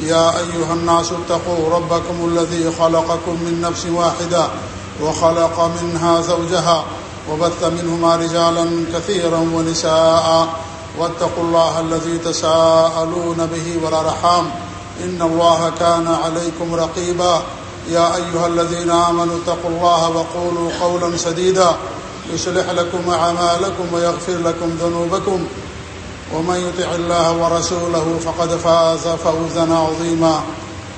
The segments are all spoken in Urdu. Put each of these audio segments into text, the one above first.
يا أيها الناس اتقوا ربكم الذي خلقكم من نفس واحدة وخلق منها زوجها وبث منهما رجالا كثيرا ونساء واتقوا الله الذي تساءلون به ولا رحام إن الله كان عليكم رقيبا يا أيها الذين آمنوا اتقوا الله وقولوا قولا سديدا يصلح لكم أعمالكم ويغفر لكم ذنوبكم ومن يطع الله ورسوله فقد فاز فوزا عظيما.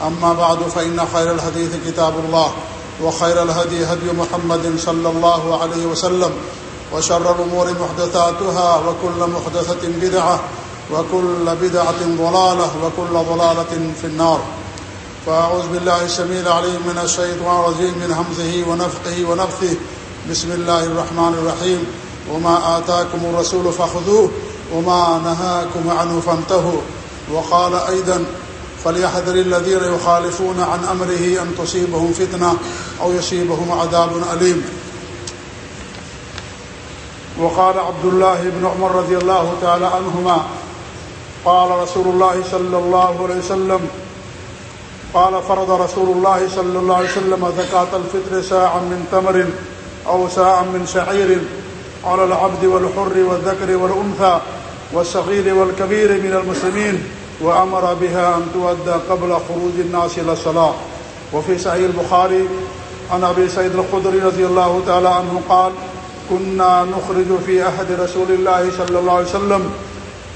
أما بعد، فإن خير الحديث كتاب الله، وخير الهدي هدي محمد صلى الله عليه وسلم، وشر الأمور محدثاتها، وكل محدثة بدعة، وكل بدعة ضلالة، وكل ضلالة في النار. فأعوذ بالله السميع العليم من الشيطان الرجيم، من همزه ونفقه ونفثه. بسم الله الرحمن الرحيم. وما آتاكم الرسول فخذوه. وما نهاكم عنه فانتهوا. وقال أيضا فليحذر الذين يخالفون عن أمره أن تصيبهم فتنة أو يصيبهم عذاب أليم. وقال عبد الله بن عمر رضي الله تعالى عنهما قال رسول الله صلى الله عليه وسلم قال فرض رسول الله صلى الله عليه وسلم زكاة الفطر ساعا من تمر أو ساعا من شعير على العبد والحر والذكر والأنثى والصغير والكبير من المسلمين وأمر بها أن تؤدى قبل خروج الناس إلى الصلاة. وفي صحيح البخاري، عن أبي سيد الخدري رضي الله تعالى عنه قال كنا نخرج في أحد رسول الله صلى الله عليه وسلم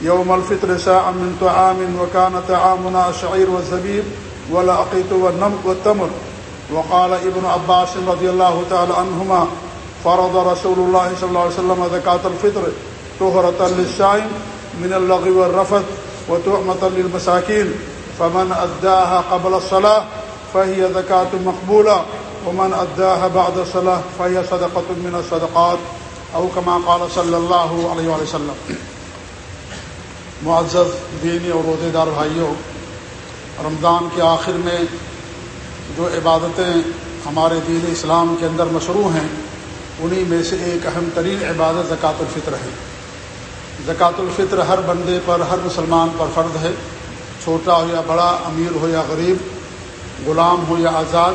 يوم الفطر ساعة من طعام، وكان طعامنا الشعير والزبيب والعقيت والتمر. وقال ابن عباس رضي الله تعالى عنهما فرض رسول الله صلى الله عليه وسلم زكاة الفطر طهرة للشائم من اللغو والرفث وتعمة للمساكين، فمن أداها قبل الصلاة فهي زكاة مقبولة، ومن أداها بعد الصلاة فهي صدقة من الصدقات، أو كما قال صلى الله عليه وسلم. معزز، دینی اور روزے دار بھائیوں رمضان کے آخر میں جو عبادتیں ہمارے دین اسلام کے اندر مشروع ہیں، انہی میں سے ایک اہم ترین عبادت زکوٰۃ الفطر ہے۔ زکوٰۃ الفطر ہر بندے پر، ہر مسلمان پر فرد ہے۔ چھوٹا ہو یا بڑا، امیر ہو یا غریب، غلام ہو یا آزاد،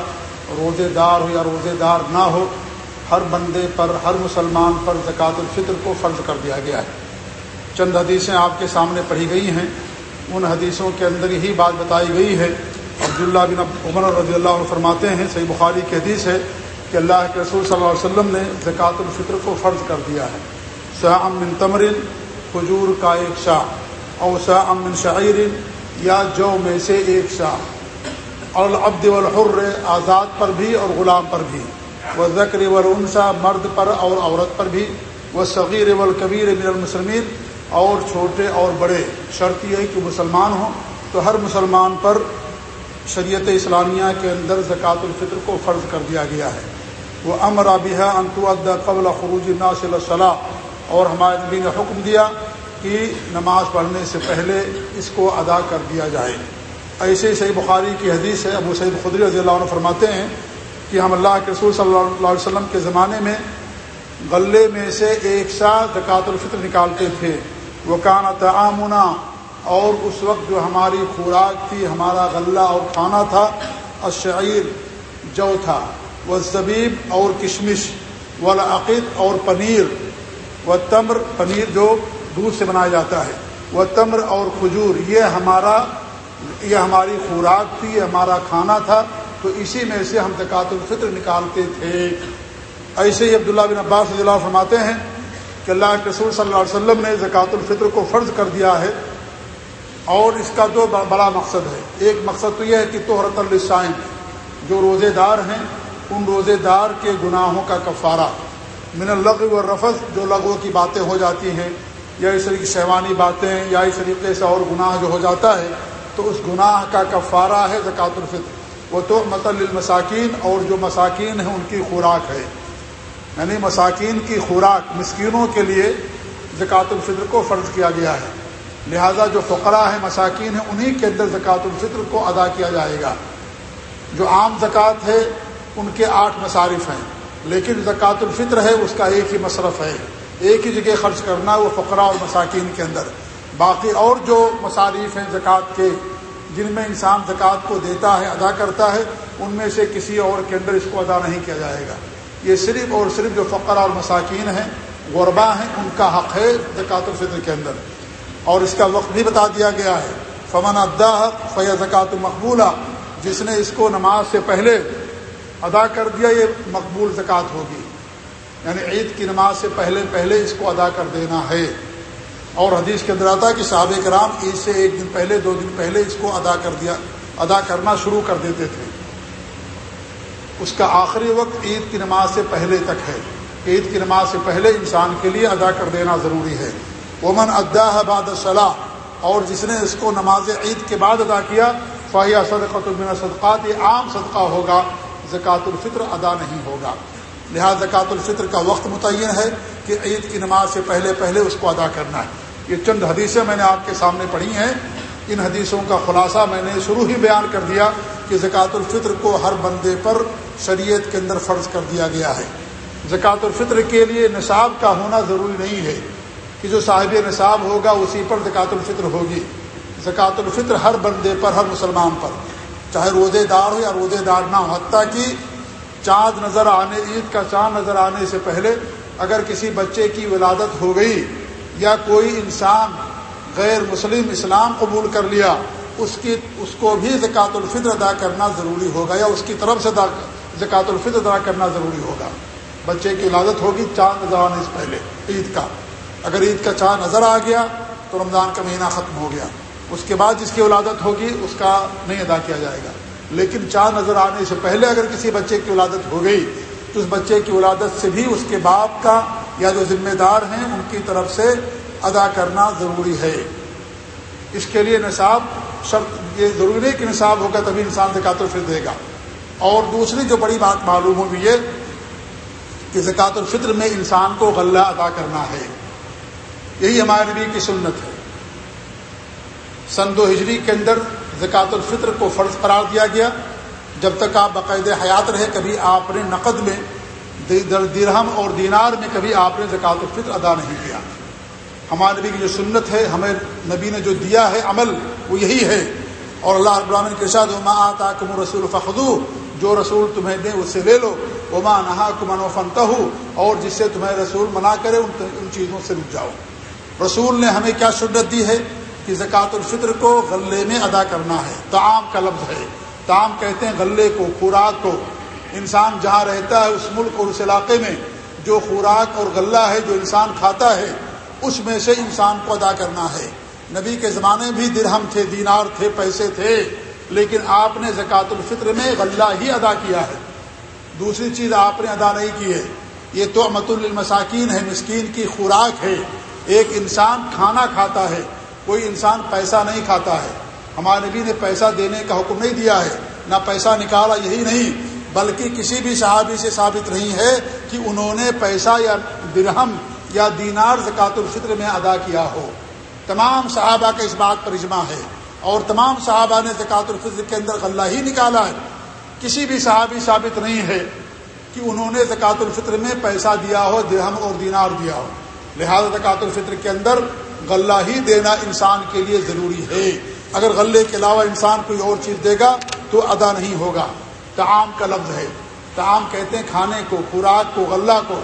روزے دار ہو یا روزے دار نہ ہو، ہر بندے پر، ہر مسلمان پر زکوٰۃ الفطر کو فرض کر دیا گیا ہے۔ چند حدیثیں آپ کے سامنے پڑھی گئی ہیں۔ ان حدیثوں کے اندر یہی بات بتائی گئی ہے۔ عبداللہ بن عمر رضی اللہ عنہ فرماتے ہیں، صحیح بخاری کی حدیث ہے کہ اللہ کے رسول صلی اللہ علیہ وسلم نے زکوٰۃ الفطر کو فرض کر دیا ہے۔ شاہ امن تمرن کھجور کا ایک شاہ اور شاہ امن شاعر یا جو میں سے ایک شاہ۔ اور عبد الحر آزاد پر بھی اور غلام پر بھی۔ وہ ذکر ولعنسا مرد پر اور عورت پر بھی۔ وہ صغیر والکبیر من المسلمین، اور چھوٹے اور بڑے۔ شرط یہ ہے کہ مسلمان ہوں۔ تو ہر مسلمان پر شریعت اسلامیہ کے اندر زکوٰۃ الفطر کو فرض کر دیا گیا ہے۔ وہ امر ابیہ انتواد قبل خروج ناصل صلاح اور ہمارے نبی نے حکم دیا کہ نماز پڑھنے سے پہلے اس کو ادا کر دیا جائے۔ ایسے صحیح بخاری کی حدیث ہے، ابو سعید خدری رضی اللہ عنہ فرماتے ہیں کہ ہم اللہ کے رسول صلی اللہ علیہ وسلم کے زمانے میں غلے میں سے ایک سا زکوٰۃ الفطر نکالتے تھے۔ وہ کانا تعامنا اور اس وقت جو ہماری خوراک تھی، ہمارا غلہ اور کھانا تھا اشعیر جو تھا وہ زبیب اور کشمش والعقد اور پنیر۔ و تمر پنیر جو دودھ سے بنایا جاتا ہے۔ وہ تمر اور کھجور، یہ ہمارا، یہ ہماری خوراک تھی، یہ ہمارا کھانا تھا۔ تو اسی میں سے ہم زکوٰۃ الفطر نکالتے تھے۔ ایسے ہی عبداللہ بن عباس رضی اللہ فرماتے ہیں کہ اللہ کے رسول صلی اللہ علیہ وسلم نے زکوٰۃ الفطر کو فرض کر دیا ہے۔ اور اس کا دو بڑا مقصد ہے۔ ایک مقصد تو یہ ہے کہ توحرت السائن جو روزے دار ہیں، ان روزے دار کے گناہوں کا کفارہ۔ من الغ و رفظ جو لغو کی باتیں ہو جاتی ہیں، یا اس طریقے کی شیوانی باتیں، یا اس طریقے سے اور گناہ جو ہو جاتا ہے، تو اس گناہ کا کفارہ ہے زکوٰۃ الفطر۔ وہ تو مطل المساکین اور جو مساکین ہیں، ان کی خوراک ہے۔ یعنی مساکین کی خوراک، مسکینوں کے لیے زکوٰۃ الفطر کو فرض کیا گیا ہے۔ لہذا جو فقرا ہیں، مساکین ہیں، انہی کے اندر زکوٰۃ الفطر کو ادا کیا جائے گا۔ جو عام زکوٰۃ ہے، ان کے آٹھ مصارف ہیں۔ لیکن زکوٰۃ الفطر ہے، اس کا ایک ہی مصرف ہے۔ ایک ہی جگہ خرچ کرنا وہ فقرا اور مساکین کے اندر۔ باقی اور جو مصارف ہیں زکوٰۃ کے، جن میں انسان زکوٰۃ کو دیتا ہے، ادا کرتا ہے، ان میں سے کسی اور کے اندر اس کو ادا نہیں کیا جائے گا۔ یہ صرف اور صرف جو فقرا اور مساکین ہیں، غربا ہیں، ان کا حق ہے زکوٰۃ الفطر کے اندر۔ اور اس کا وقت بھی بتا دیا گیا ہے۔ فمن ادا فیا زکوٰۃ المقبولہ جس نے اس کو نماز سے پہلے ادا کر دیا، یہ مقبول زکوٰۃ ہوگی۔ یعنی عید کی نماز سے پہلے پہلے اس کو ادا کر دینا ہے۔ اور حدیث کے اندر آتا ہے کہ صحابہ کرام عید سے ایک دن پہلے، دو دن پہلے اس کو ادا کر دیا، ادا کرنا شروع کر دیتے تھے۔ اس کا آخری وقت عید کی نماز سے پہلے تک ہے۔ عید کی نماز سے پہلے انسان کے لیے ادا کر دینا ضروری ہے۔ عمن ادا باد صلاح اور جس نے اس کو نماز عید کے بعد ادا کیا فاہیہ صدقۃ المن صدقات یہ عام صدقہ ہوگا۔ زکوٰۃ الفطر ادا نہیں ہوگا۔ لہٰذا زکوٰۃ الفطر کا وقت متعین ہے کہ عید کی نماز سے پہلے پہلے اس کو ادا کرنا ہے۔ یہ چند حدیثیں میں نے آپ کے سامنے پڑھی ہیں۔ ان حدیثوں کا خلاصہ میں نے شروع ہی بیان کر دیا کہ زکوٰۃ الفطر کو ہر بندے پر شریعت کے اندر فرض کر دیا گیا ہے۔ زکوٰۃ الفطر کے لیے نصاب کا ہونا ضروری نہیں ہے کہ جو صاحب نصاب ہوگا اسی پر زکوٰۃ الفطر ہوگی۔ زکوٰۃ الفطر ہر بندے پر، ہر مسلمان پر۔ چاہے روزے دار ہو یا روزے دار نہ ہو، حتیٰ کہ چاند نظر آنے، عید کا چاند نظر آنے سے پہلے اگر کسی بچے کی ولادت ہو گئی یا کوئی انسان غیر مسلم اسلام قبول کر لیا، اس کی، اس کو بھی زکوٰۃ الفطر ادا کرنا ضروری ہوگا یا اس کی طرف سے زکوٰۃ الفطر ادا کرنا ضروری ہوگا۔ بچے کی ولادت ہوگی چاند نظر آنے سے پہلے، عید کا۔ اگر عید کا چاند نظر آ گیا تو رمضان کا مہینہ ختم ہو گیا۔ اس کے بعد جس کی ولادت ہوگی اس کا نہیں ادا کیا جائے گا۔ لیکن چاند نظر آنے سے پہلے اگر کسی بچے کی ولادت ہو گئی، تو اس بچے کی ولادت سے بھی اس کے باپ کا یا جو ذمہ دار ہیں، ان کی طرف سے ادا کرنا ضروری ہے۔ اس کے لیے نصاب شرط، یہ ضروری نہیں کہ نصاب ہوگا تبھی انسان زکات الفطر دے گا۔ اور دوسری جو بڑی بات معلوم ہوگی یہ کہ زکوٰۃ الفطر میں انسان کو غلہ ادا کرنا ہے۔ یہی ہمارے نبی کی سنت ہے۔ سن دو ہجری کے اندر زکوٰۃ الفطر کو فرض قرار دیا گیا۔ جب تک آپ باقاعدہ حیات رہے کبھی آپ نے نقد میں درہم اور دینار میں کبھی آپ نے زکوٰۃ الفطر ادا نہیں کیا۔ ہمارے نبی کی جو سنت ہے، ہمیں نبی نے جو دیا ہے عمل، وہ یہی ہے۔ اور اللہ رب العالمین کے ساتھ عما آتا کم رسول فخدو جو رسول تمہیں دیں، اس سے لے لو۔ عما نہا کمن و فنت اور جس سے تمہیں رسول منع کرے، ان ان چیزوں سے رک جاؤ۔ رسول نے ہمیں کیا سنت دی ہے؟ کہ زکوٰۃ الفطر کو غلے میں ادا کرنا ہے۔ تعام کا لفظ ہے۔ تعام کہتے ہیں غلے کو، خوراک کو۔ انسان جہاں رہتا ہے، اس ملک اور اس علاقے میں جو خوراک اور غلہ ہے، جو انسان کھاتا ہے، اس میں سے انسان کو ادا کرنا ہے۔ نبی کے زمانے بھی درہم تھے، دینار تھے، پیسے تھے، لیکن آپ نے زکوٰۃ الفطر میں غلہ ہی ادا کیا ہے۔ دوسری چیز آپ نے ادا نہیں کی ہے۔ یہ تو مت المساکین ہے، مسکین کی خوراک ہے۔ ایک انسان کھانا کھاتا ہے۔ کوئی انسان پیسہ نہیں کھاتا ہے۔ ہمارے نبی نے پیسہ دینے کا حکم نہیں دیا ہے، نہ پیسہ نکالا، یہی نہیں۔ بلکہ کسی بھی صحابی سے ثابت نہیں ہے کہ انہوں نے پیسہ یا درہم یا دینار زکوٰۃ الفطر میں ادا کیا ہو۔ تمام صحابہ کا اس بات پر اجماع ہے۔ اور تمام صحابہ نے زکوٰۃ الفطر کے اندر غلہ ہی نکالا ہے۔ کسی بھی صحابی ثابت نہیں ہے کہ انہوں نے زکوٰۃ الفطر میں پیسہ دیا ہو، درہم اور دینار دیا ہو۔ لہذا زکوٰۃ الفطر کے اندر غلہ ہی دینا انسان کے لیے ضروری ہے۔ اگر غلے کے علاوہ انسان کوئی اور چیز دے گا تو ادا نہیں ہوگا۔ تعام کا لفظ ہے۔ تعام کہتے ہیں کھانے کو، خوراک کو، غلہ کو۔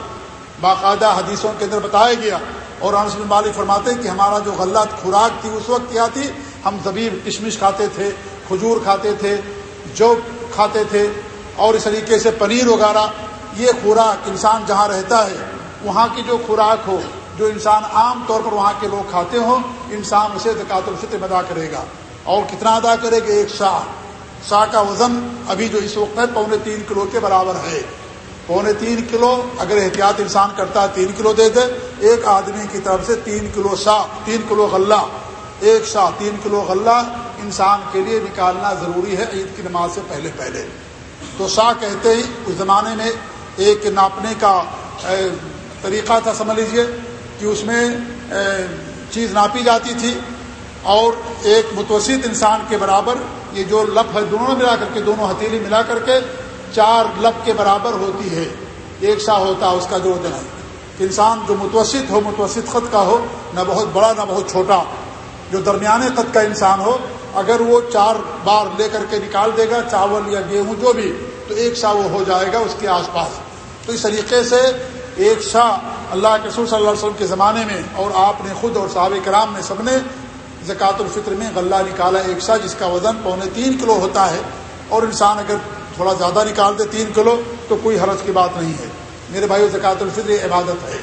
باقاعدہ حدیثوں کے اندر بتایا گیا۔ اور انس بن مالک فرماتے ہیں کہ ہمارا جو غلہ، خوراک تھی، اس وقت کیا تھی، ہم زبیب کشمش کھاتے تھے، کھجور کھاتے تھے، جو کھاتے تھے۔ اور اس طریقے سے پنیر وغیرہ، یہ خوراک انسان جہاں رہتا ہے، وہاں کی جو خوراک ہو جو انسان عام طور پر وہاں کے لوگ کھاتے ہوں، انسان اسے زکات الفطر میں ادا کرے گا۔ اور کتنا ادا کرے گا؟ ایک شاہ۔ شاہ کا وزن ابھی جو اس وقت ہے، پونے تین کلو کے برابر ہے۔ پونے تین کلو، اگر احتیاط انسان کرتا ہے تین کلو دے دے۔ ایک آدمی کی طرف سے تین کلو شاہ، تین کلو غلہ۔ ایک شاہ، تین کلو غلہ۔ انسان کے لیے نکالنا ضروری ہے عید کی نماز سے پہلے پہلے۔ تو سا کہتے ہی اس زمانے میں ایک ناپنے کا طریقہ تھا، سمجھ لیجیے کہ اس میں چیز ناپی جاتی تھی اور ایک متوسط انسان کے برابر یہ جو لپ ہے، دونوں ملا کر کے، دونوں ہتھیلی ملا کر کے چار لپ کے برابر ہوتی ہے، ایک سا ہوتا ہے اس کا جو وزن ہے انسان جو متوسط ہو، متوسط خط کا ہو، نہ بہت بڑا، نہ بہت چھوٹا، جو درمیانے خط کا انسان ہو، اگر وہ چار بار لے کر کے نکال دے گا، چاول یا گیہوں، جو بھی، تو ایک سا وہ ہو جائے گا اس کے آس پاس۔ تو اس طریقے سے ایک سا اللہ کے رسول صلی اللہ علیہ وسلم کے زمانے میں اور آپ نے خود اور صحابہ کرام نے سب نے زکوٰۃ الفطر میں غلہ نکالا ایک سا جس کا وزن پونے تین کلو ہوتا ہے اور انسان اگر تھوڑا زیادہ نکال دے تین کلو تو کوئی حرض کی بات نہیں ہے۔ میرے بھائی زکوٰۃ الفطر عبادت ہے۔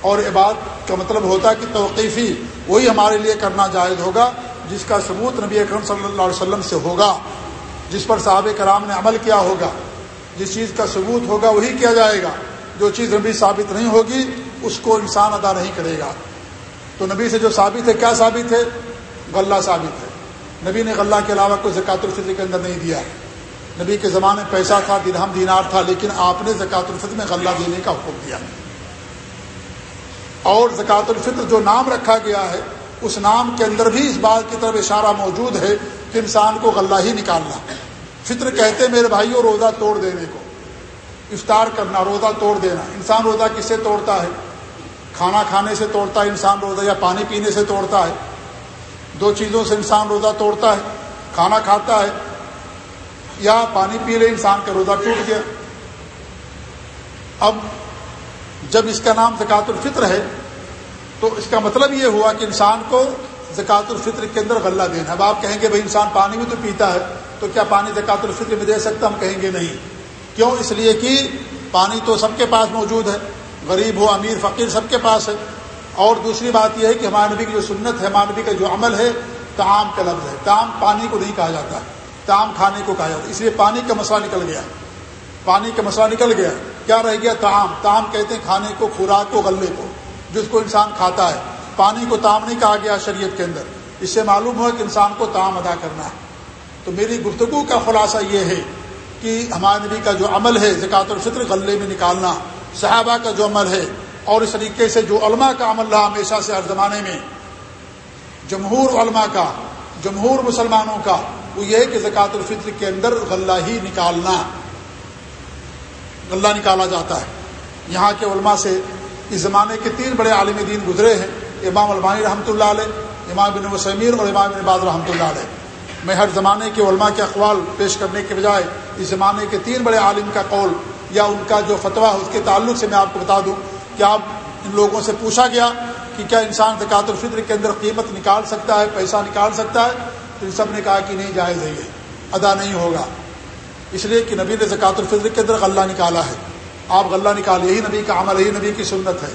اور عبادت کا مطلب ہوتا ہے کہ توقیفی، وہی ہمارے لیے کرنا جائز ہوگا جس کا ثبوت نبی اکرم صلی اللہ علیہ وسلم سے ہوگا، جس پر صحابہ کرام نے عمل کیا ہوگا۔ جس چیز کا ثبوت ہوگا، وہی کیا جائے گا۔ جو چیز نبی ثابت نہیں ہوگی اس کو انسان ادا نہیں کرے گا۔ تو نبی سے جو ثابت ہے، کیا ثابت ہے؟ غلہ ثابت ہے۔ نبی نے غلہ کے علاوہ کوئی زکوٰۃ الفطر کے اندر نہیں دیا۔ ہے نبی کے زمانے پیسہ تھا، درہم دینار تھا، لیکن آپ نے زکوٰۃ الفطر میں غلہ دینے کا حکم دیا۔ اور زکوٰۃ الفطر جو نام رکھا گیا ہے، اس نام کے اندر بھی اس بات کی طرف اشارہ موجود ہے کہ انسان کو غلہ ہی نکالنا۔ فطر کہتے میرے بھائیوں روزہ توڑ دینے کو۔ افطار کرنا، روزہ توڑ دینا۔ انسان روزہ کس سے توڑتا ہے؟ کھانا کھانے سے توڑتا ہے، انسان روزہ یا پانی پینے سے توڑتا ہے۔ دو چیزوں سے انسان روزہ توڑتا ہے، کھانا کھاتا ہے یا پانی پی لے، انسان کا روزہ ٹوٹ گیا۔ اب جب اس کا نام زکوٰۃ الفطر ہے، تو اس کا مطلب یہ ہوا کہ انسان کو زکوٰۃ الفطر کے اندر غلہ دینا اب آپ کہیں گے، بھائی انسان پانی بھی تو پیتا ہے، تو کیا پانی زکوٰۃ الفطر میں دے سکتا ہم کہیں گے نہیں۔ کیوں؟ اس لیے کہ پانی تو سب کے پاس موجود ہے۔ غریب ہو، امیر، فقیر سب کے پاس ہے۔ اور دوسری بات یہ ہے کہ ہمارے نبی کی جو سنت ہے، ہمارے نبی کا جو عمل ہے تعام کا لفظ ہے۔ تعام پانی کو نہیں کہا جاتا۔ ہے تعام کھانے کو کہا جاتا۔ ہے اس لیے پانی کا مسئلہ نکل گیا۔ پانی کا مسئلہ نکل گیا۔ کیا رہ گیا؟ تعام تعام کہتے ہیں کھانے کو، خوراک کو، غلے کو۔ جس کو انسان کھاتا ہے۔ پانی کو تعام نہیں کہا گیا شریعت کے اندر۔ اس سے معلوم ہوا کہ انسان کو تعام ادا کرنا ہے۔ تو میری گفتگو کا خلاصہ یہ ہے کہ ہمارے نبی کا جو عمل ہے، زکوٰۃ الفطر غلے میں نکالنا صحابہ کا جو عمل ہے اور اس طریقے سے جو علماء کا عمل رہا ہمیشہ سے ہر زمانے میں، جمہور علماء کا، جمہور مسلمانوں کا، وہ یہ ہے کہ زکوٰۃ الفطر کے اندر غلہ ہی نکالنا، غلہ نکالا جاتا ہے۔ یہاں کے علماء سے اس زمانے کے تین بڑے عالم دین گزرے ہیں، امام علمانی رحمۃ اللہ علیہ، امام بن وسمیر اور امام بن باز رحمۃ اللہ علیہ۔ میں ہر زمانے کے علماء کے اقوال پیش کرنے کے بجائے اس زمانے کے تین بڑے عالم کا قول یا ان کا جو فتویٰ ہے، اس کے تعلق سے میں آپ کو بتا دوں کہ آپ ان لوگوں سے پوچھا گیا کہ کیا انسان زکوٰۃ الفطر کے اندر قیمت نکال سکتا ہے، پیسہ نکال سکتا ہے؟ تو ان سب نے کہا کہ نہیں، جائز ہے یہ ادا نہیں ہوگا۔ اس لیے کہ نبی نے زکوٰۃ الفطر کے اندر غلہ نکالا ہے۔ آپ غلہ نکال یہی نبی کا عمل، یہی نبی کی سنت ہے۔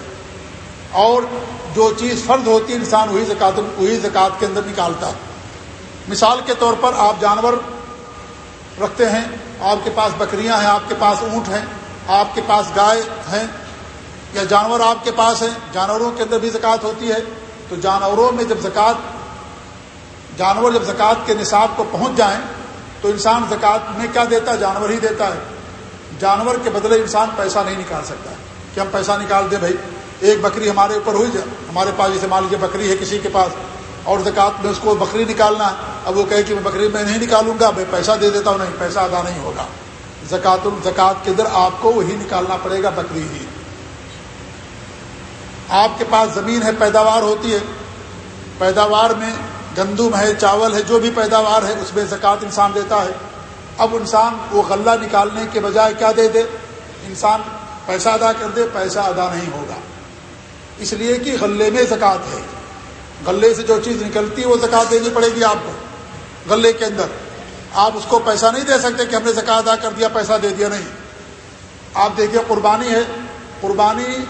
اور جو چیز فرد ہوتی ہے انسان وہی زکوٰۃ وہی زکوٰۃ کے اندر نکالتا۔ ہے مثال کے طور پر آپ جانور رکھتے ہیں۔ آپ کے پاس بکریاں ہیں، آپ کے پاس اونٹ ہیں، آپ کے پاس گائے ہیں یا جانور آپ کے پاس ہیں، جانوروں کے اندر بھی زکوٰۃ ہوتی ہے۔ تو جانوروں میں جب زکوٰۃ، جانور جب زکوٰۃ کے نصاب کو پہنچ جائیں، تو انسان زکوٰۃ میں کیا دیتا ہے؟ جانور ہی دیتا ہے۔ جانور کے بدلے انسان پیسہ نہیں نکال سکتا۔ ہے کہ ہم پیسہ نکال دیں بھائی، ایک بکری ہمارے اوپر ہوئی جائے، ہمارے پاس جیسے مان لیجیے بکری ہے کسی کے پاس اور زکوٰۃ میں اس کو بکری نکالنا ہے۔ اب وہ کہے کہ میں بکری میں نہیں نکالوں گا، میں پیسہ دے دیتا ہوں، نہیں، پیسہ ادا نہیں ہوگا۔ زکوٰۃ الزکوٰۃ کے اندر آپ کو وہی نکالنا پڑے گا بکری ہی۔ آپ کے پاس زمین ہے، پیداوار ہوتی ہے۔ پیداوار میں گندم ہے، چاول ہے، جو بھی پیداوار ہے، اس میں زکوٰۃ انسان دیتا ہے۔ اب انسان وہ غلہ نکالنے کے بجائے کیا دے دے؟ انسان پیسہ ادا کر دے، پیسہ ادا نہیں ہوگا۔ اس لیے کہ غلے میں زکوٰۃ ہے۔ غلے سے جو چیز نکلتی ہے وہ زکوٰۃ دینی پڑے گی آپ کو غلے کے اندر۔ آپ اس کو پیسہ نہیں دے سکتے کہ ہم نے زکوٰۃ ادا کر دیا، پیسہ دے دیا نہیں۔ آپ دیکھیے قربانی ہے۔ قربانی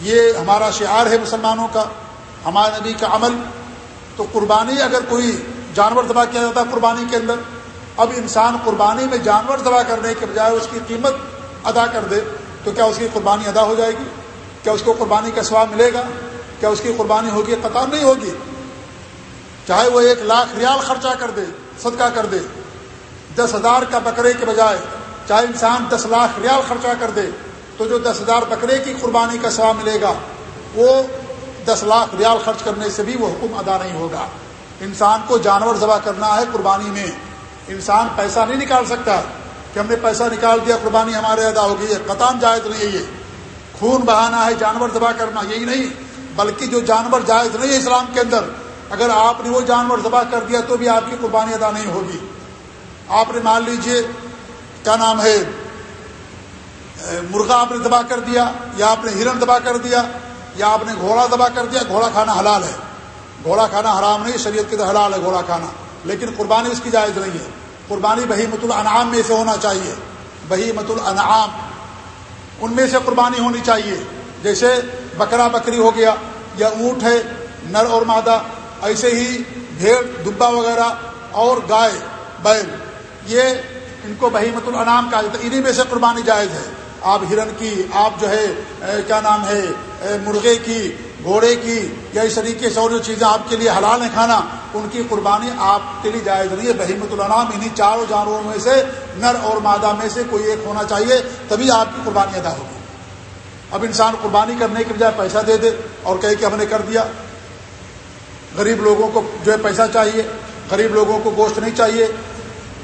یہ ہمارا شعار ہے مسلمانوں کا، ہمارے نبی کا عمل۔ تو قربانی اگر کوئی جانور ذبح کیا جاتا ہے قربانی کے اندر، اب انسان قربانی میں جانور ذبح کرنے کے بجائے اس کی قیمت ادا کر دے، تو کیا اس کی قربانی ادا ہو جائے گی؟ کیا اس کو قربانی کا سواب ملے گا؟ کیا اس کی قربانی ہوگی قطار نہیں ہوگی؟ چاہے وہ ایک لاکھ ریال خرچہ کر دے، صدقہ کر دے، دس ہزار کا بکرے کے بجائے چاہے انسان دس لاکھ ریال خرچہ کر دے، تو جو دس ہزار بکرے کی قربانی کا سوا ملے گا، وہ دس لاکھ ریال خرچ کرنے سے بھی وہ حکم ادا نہیں ہوگا۔ انسان کو جانور ذبح کرنا ہے قربانی میں۔ انسان پیسہ نہیں نکال سکتا کہ ہم نے پیسہ نکال دیا، قربانی ہمارے ادا ہو گئی ہے۔ قطان جائز نہیں ہے یہ۔ خون بہانا ہے، جانور ذبح کرنا، یہی نہیں۔ بلکہ جو جانور جائز نہیں ہے اسلام کے اندر، اگر آپ نے وہ جانور ذبح کر دیا تو بھی آپ کی قربانی ادا نہیں ہوگی۔ آپ نے مان لیجیے، کیا نام ہے، مرغا آپ نے دبا کر دیا، یا آپ نے ہرن دبا کر دیا، یا آپ نے گھوڑا دبا کر دیا، گھوڑا کھانا حلال ہے۔ گھوڑا کھانا حرام نہیں، شریعت کے تو حلال ہے گھوڑا کھانا، لیکن قربانی اس کی جائز نہیں ہے۔ قربانی بہی مت الانعام میں سے ہونا چاہیے۔ بہی مت الانعام، ان میں سے قربانی ہونی چاہیے۔ جیسے بکرا بکری ہو گیا یا اونٹ ہے، نر اور مادہ، ایسے ہی بھیڑ، دبا وغیرہ اور گائے، بیل۔ یہ ان کو بہیمت الانعام کہا جاتا ہے۔ انہیں میں سے قربانی جائز ہے۔ آپ ہرن کی، آپ جو ہے کیا نام ہے مرغے کی، گھوڑے کی یا اس طریقے سے اور جو چیزیں آپ کے لیے حلال ہیں کھانا، ان کی قربانی آپ کے لیے جائز نہیں ہے۔ بہیمت الانعام انہیں چاروں جانوروں میں سے نر اور مادہ میں سے کوئی ایک ہونا چاہیے، تبھی آپ کی قربانی ادا ہوگی۔ اب انسان قربانی کرنے کے بجائے پیسہ دے دے اور کہے کہ ہم نے کر دیا۔ غریب لوگوں کو جو ہے پیسہ چاہیے، غریب لوگوں کو گوشت نہیں چاہیے،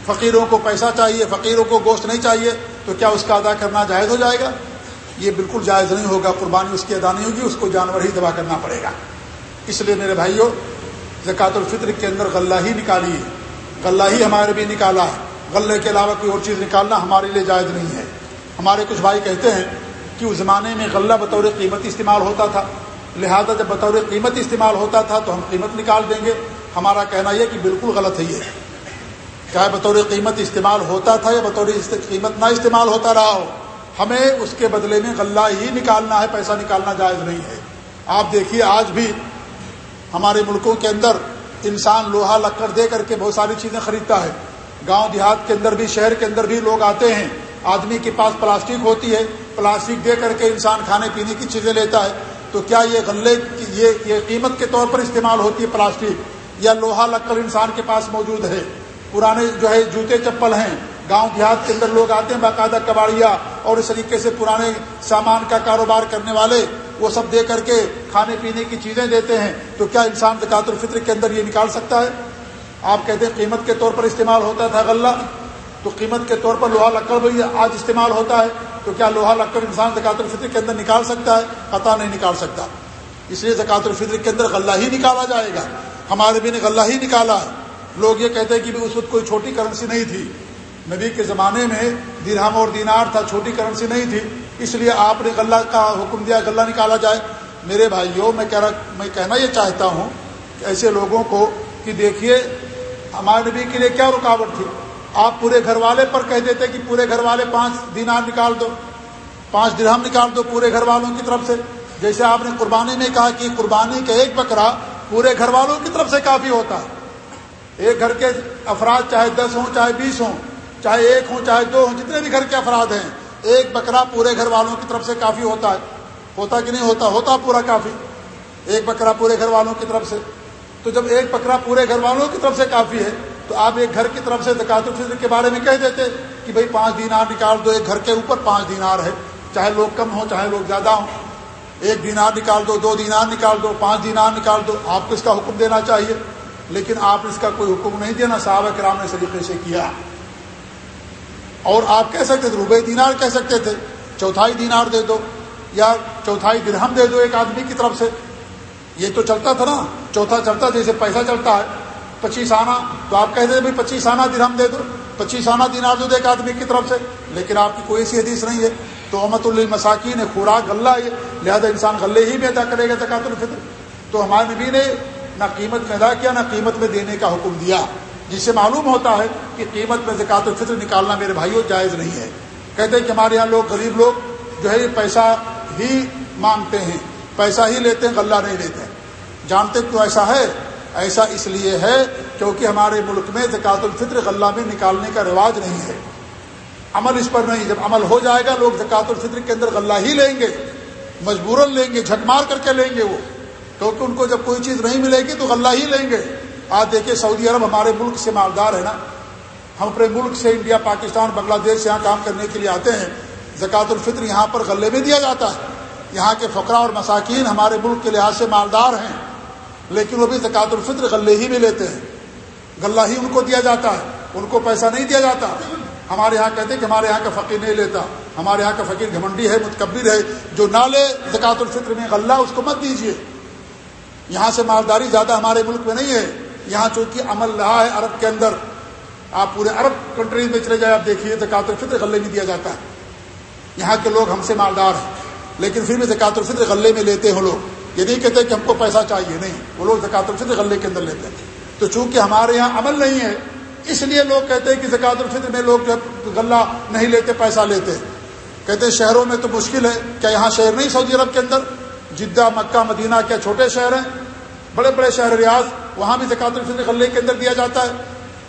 فقیروں کو پیسہ چاہیے، فقیروں کو گوشت نہیں چاہیے، تو کیا اس کا ادا کرنا جائز ہو جائے گا؟ یہ بالکل جائز نہیں ہوگا۔ قربانی اس کی ادا نہیں ہوگی، اس کو جانور ہی دبا کرنا پڑے گا۔ اس لیے میرے بھائیوں زکوٰۃ الفطر کے اندر غلہ ہی نکالی ہے غلہ ہی ہمارے بھی نکالا ہے۔ غلے کے علاوہ کوئی اور چیز نکالنا ہمارے لیے جائز نہیں ہے۔ ہمارے کچھ بھائی کہتے ہیں کہ اس زمانے میں غلہ بطور قیمت استعمال ہوتا تھا، لہذا جب بطور قیمت استعمال ہوتا تھا تو ہم قیمت نکال دیں گے۔ ہمارا کہنا یہ کہ بالکل غلط ہے یہ۔ چاہے بطور قیمت استعمال ہوتا تھا یا بطور قیمت نہ استعمال ہوتا رہا ہو، ہمیں اس کے بدلے میں غلہ ہی نکالنا ہے، پیسہ نکالنا جائز نہیں ہے۔ آپ دیکھیے آج بھی ہمارے ملکوں کے اندر انسان لوہا لکڑ دے کر کے بہت ساری چیزیں خریدتا ہے۔ گاؤں دیہات کے اندر بھی، شہر کے اندر بھی لوگ آتے ہیں۔ آدمی کے پاس پلاسٹک ہوتی ہے، پلاسٹک دے کر کے انسان کھانے پینے کی چیزیں لیتا ہے، تو کیا یہ غلے یہ یہ قیمت کے طور پر استعمال ہوتی ہے پلاسٹک؟ یا لوہا لکڑ انسان کے پاس موجود ہے؟ پرانے جو ہے جوتے چپل ہیں، گاؤں دیہات کے اندر لوگ آتے ہیں باقاعدہ کباڑیا اور اس طریقے سے پرانے سامان کا کاروبار کرنے والے، وہ سب دے کر کے کھانے پینے کی چیزیں دیتے ہیں، تو کیا انسان زکات الفطر کے اندر یہ نکال سکتا ہے؟ آپ کہتے ہیں قیمت کے طور پر استعمال ہوتا تھا غلہ تو قیمت کے طور پر لوہا لکڑ بھی آج استعمال ہوتا ہے، تو کیا لوہا لکڑ انسان زکات الفطر کے اندر نکال سکتا ہے؟ قطع نہیں نکال سکتا۔ اس لیے زکات الفطر کے اندر غلہ ہی نکالا جائے گا۔ ہمارے بھی نے غلہ ہی نکالا ہے۔ لوگ یہ کہتے ہیں کہ اس وقت کوئی چھوٹی کرنسی نہیں تھی۔ نبی کے زمانے میں درہم اور دینار تھا، چھوٹی کرنسی نہیں تھی۔ اس لیے آپ نے غلہ کا حکم دیا، غلہ نکالا جائے۔ میرے بھائیوں، میں کہہ رہا میں کہنا یہ چاہتا ہوں کہ ایسے لوگوں کو کہ دیکھیے، ہمارے نبی کے لیے کیا رکاوٹ تھی؟ آپ پورے گھر والے پر کہہ دیتے کہ پورے گھر والے پانچ دینار نکال دو، پانچ درہم نکال دو پورے گھر والوں کی طرف سے۔ جیسے آپ نے قربانی میں کہا کہ قربانی کا ایک بکرا پورے گھر والوں کی طرف سے کافی ہوتا ہے۔ ایک گھر کے افراد چاہے دس ہوں، چاہے بیس ہوں، چاہے ایک ہوں، چاہے دو ہوں، جتنے بھی گھر کے افراد ہیں، ایک بکرا پورے گھر والوں کی طرف سے کافی ہوتا ہے۔ ہوتا کہ نہیں ہوتا؟ ہوتا پورا کافی۔ ایک بکرا پورے گھر والوں کی طرف سے۔ تو جب ایک بکرا پورے گھر والوں کی طرف سے کافی ہے تو آپ ایک گھر کی طرف سے زکات الفطر کے بارے میں کہہ دیتے کہ بھائی پانچ دینار نکال دو ایک گھر کے اوپر پانچ دینار ہے، چاہے لوگ کم ہوں، چاہے لوگ زیادہ ہوں۔ ایک دینار نکال دو دو دینار نکال دو، پانچ دینار نکال دو، آپ کو اس کا حکم دینا چاہیے۔ لیکن آپ اس کا کوئی حکم نہیں دینا، صحابہ کرام نے طریقے سے کیا۔ اور آپ کہہ سکتے تھے، روبے دینار کہہ سکتے تھے، چوتھائی دینار دے دو یا چوتھائی درہم دے دو ایک آدمی کی طرف سے۔ یہ تو چلتا تھا نا، چوتھا چلتا، جیسے پیسہ چلتا ہے پچیس آنا، تو آپ کہہ دیں بھائی پچیس آنا درہم دے دو، پچیس آنا دینار دو دو ایک آدمی کی طرف سے، لیکن آپ کی کوئی ایسی حدیث نہیں ہے۔ تو احمد المساکین خوراک غلہ ہے، لہٰذا انسان غلے ہی میں ادا کرے گا زکات الفطر۔ تو ہمارے نبی نے نہ قیمت میں ادا کیا، نہ قیمت میں دینے کا حکم دیا۔ جس سے معلوم ہوتا ہے کہ قیمت میں زکات الفطر نکالنا میرے بھائیوں جائز نہیں ہے۔ کہتے ہیں کہ ہمارے یہاں لوگ غریب لوگ جو ہے یہ پیسہ ہی مانگتے ہیں، پیسہ ہی لیتے ہیں، غلہ نہیں لیتے جانتے کیوں ایسا ہے ایسا اس لیے ہے کیونکہ ہمارے ملک میں زکات الفطر غلہ میں نکالنے کا رواج نہیں ہے۔ عمل اس پر نہیں، جب عمل ہو جائے گا، لوگ زکات الفطر کے اندر غلہ ہی لیں گے، مجبوراً لیں گے، جھک مار کر کے لیں گے وہ۔ کیونکہ ان کو جب کوئی چیز نہیں ملے گی تو غلہ ہی لیں گے۔ آج دیکھیے سعودی عرب ہمارے ملک سے مالدار ہے نا۔ ہم اپنے ملک سے انڈیا، پاکستان، بنگلہ دیش سے یہاں کام کرنے کے لیے آتے ہیں۔ زکوٰۃ الفطر یہاں پر غلے میں دیا جاتا ہے۔ یہاں کے فقرا اور مساکین ہمارے ملک کے لحاظ سے مالدار ہیں۔ لیکن وہ بھی زکوٰۃ الفطر غلے ہی میں لیتے ہیں۔ غلہ ہی ان کو دیا جاتا ہے، ان کو پیسہ نہیں دیا جاتا۔ ہمارے یہاں کہتے ہیں کہ ہمارے یہاں کا فقیر نہیں لیتا۔ ہمارے یہاں کا فقیر گھمنڈی ہے، متکبر ہے۔ جو نہ لے زکوٰۃ الفطر میں غلہ، اس کو مت دیجیے یہاں سے مالداری زیادہ ہمارے ملک میں نہیں ہے۔ یہاں چونکہ عمل رہا ہے عرب کے اندر۔ آپ پورے عرب کنٹریز میں چلے جائیں، آپ دیکھیے زکات الفطر غلے میں دیا جاتا۔ ہے یہاں کے لوگ ہم سے مالدار ہیں، لیکن پھر بھی زکات الفطر غلے میں لیتے ہیں لوگ۔ یہ نہیں کہتے کہ ہم کو پیسہ چاہیے، نہیں۔ وہ لوگ زکات الفطر غلے کے اندر لیتے ہیں۔ تو چونکہ ہمارے یہاں عمل نہیں ہے، اس لیے لوگ کہتے ہیں کہ زکات الفطر میں لوگ جو غلہ نہیں لیتے، پیسہ لیتے کہتے ہیں شہروں میں تو مشکل ہے۔ کیا یہاں شہر نہیں سعودی عرب کے اندر؟ جدہ، مکہ، مدینہ کیا چھوٹے شہر ہیں؟ بڑے بڑے شہر ریاض، وہاں بھی زکات الفطر غلے کے اندر دیا جاتا ہے۔